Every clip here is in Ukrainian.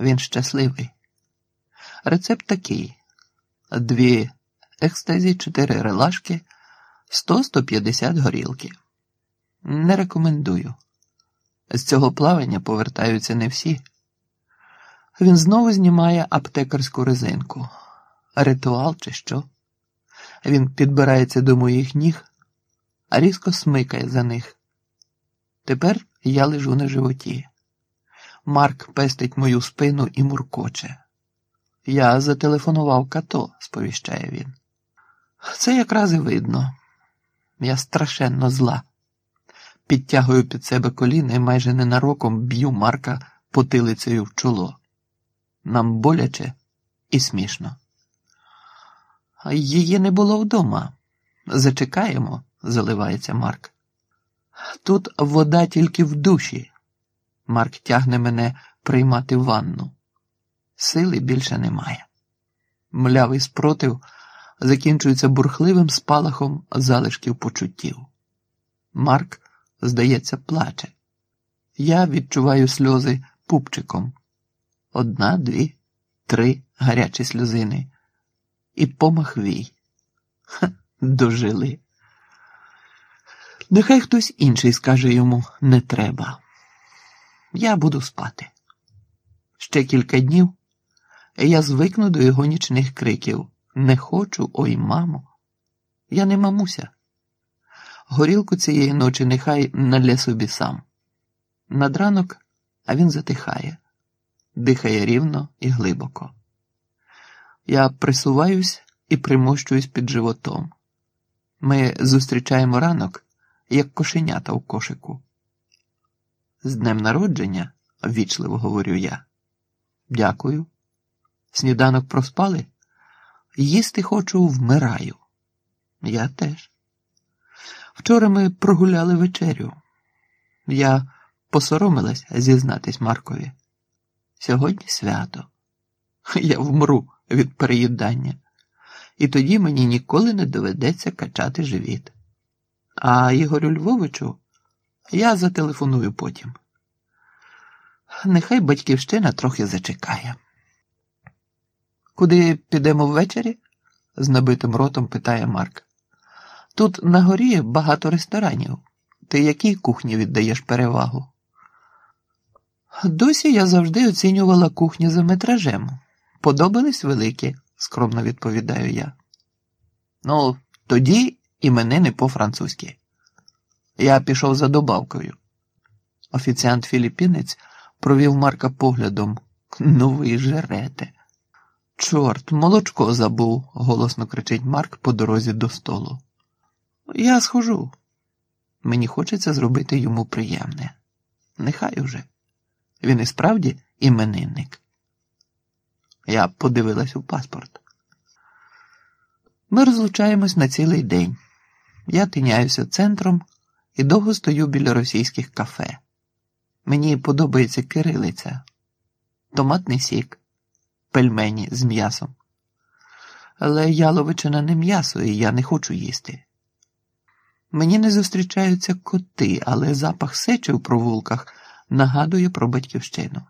Він щасливий. Рецепт такий: дві екстазі, чотири релашки, 100-150 горілки. Не рекомендую. З цього плавання повертаються не всі. Він знову знімає аптекарську резинку. Ритуал чи що? Він підбирається до моїх ніг, а різко смикає за них. Тепер я лежу на животі. Марк пестить мою спину і муркоче. Я зателефонував като, сповіщає він. Це якраз і видно. Я страшенно зла. Підтягую під себе коліна і майже ненароком б'ю Марка потилицею в чоло. Нам боляче і смішно. Її не було вдома. Зачекаємо, заливається Марк. Тут вода тільки в душі. Марк тягне мене приймати ванну. Сили більше немає. Млявий спротив закінчується бурхливим спалахом залишків почуттів. Марк, здається, плаче. Я відчуваю сльози пупчиком. Одна, дві, три гарячі сльозини. І помах вій. Ха, дожили. Нехай хтось інший скаже йому не треба. Я буду спати. Ще кілька днів я звикну до його нічних криків. Не хочу, ой, мамо. Я не мамуся. Горілку цієї ночі нехай налє собі сам. Над ранок, а він затихає, дихає рівно і глибоко. Я присуваюсь і примощуюсь під животом. Ми зустрічаємо ранок, як кошенята у кошику. З днем народження, ввічливо говорю я. Дякую. Сніданок проспали? Їсти хочу, вмираю. Я теж. Вчора ми прогуляли вечерю. Я посоромилась зізнатись Маркові. Сьогодні свято. Я вмру від переїдання, і тоді мені ніколи не доведеться качати живіт. А Ігорю Львовичу я зателефоную потім. Нехай батьківщина трохи зачекає. Куди підемо ввечері? з набитим ротом питає Марк. Тут на горі багато ресторанів. Ти якій кухні віддаєш перевагу? Досі я завжди оцінювала кухню за метражем. Подобались великі, скромно відповідаю я. Ну, тоді іменини по-французьки. Я пішов за добавкою. Офіціант філіппінець провів Марка поглядом. Ну ви жерете. Чорт, молочко забув, голосно кричить Марк по дорозі до столу. Я схожу. Мені хочеться зробити йому приємне. Нехай уже. Він і справді іменинник. Я подивилась у паспорт. Ми розлучаємось на цілий день. Я тиняюся центром і довго стою біля російських кафе. Мені подобається кирилиця, томатний сік пельмені з м'ясом. Але яловичина не м'ясо, і я не хочу їсти. Мені не зустрічаються коти, але запах сечі в провулках нагадує про батьківщину.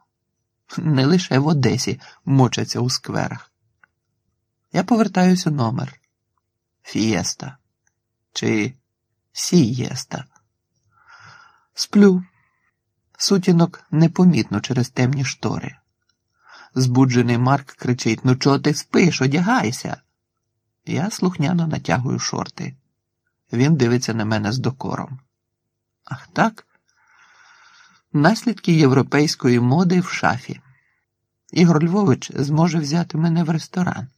Не лише в Одесі мочаться у скверах. Я повертаюсь у номер Фієста чи Сієста. Сплю. Сутінок непомітно через темні штори. Збуджений Марк кричить: Ну, чого ти спиш, одягайся. Я слухняно натягую шорти. Він дивиться на мене з докором. Ах так? Наслідки європейської моди в шафі. Ігор Львович зможе взяти мене в ресторан.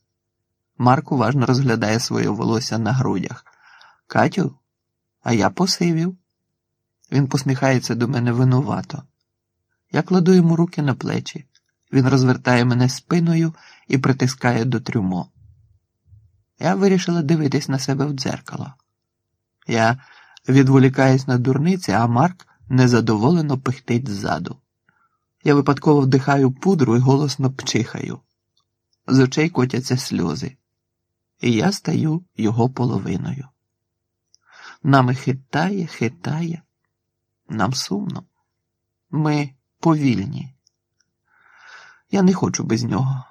Марк уважно розглядає своє волосся на грудях. Катю, а я посивів. Він посміхається до мене винувато. Я кладу йому руки на плечі. Він розвертає мене спиною і притискає до трюмо. Я вирішила дивитись на себе в дзеркало. Я відволікаюсь на дурниці, а Марк незадоволено пихтить ззаду. Я випадково вдихаю пудру і голосно пчихаю. З очей котяться сльози, і я стаю його половиною. Нами хитає, хитає, нам сумно. Ми повільні. Я не хочу без нього.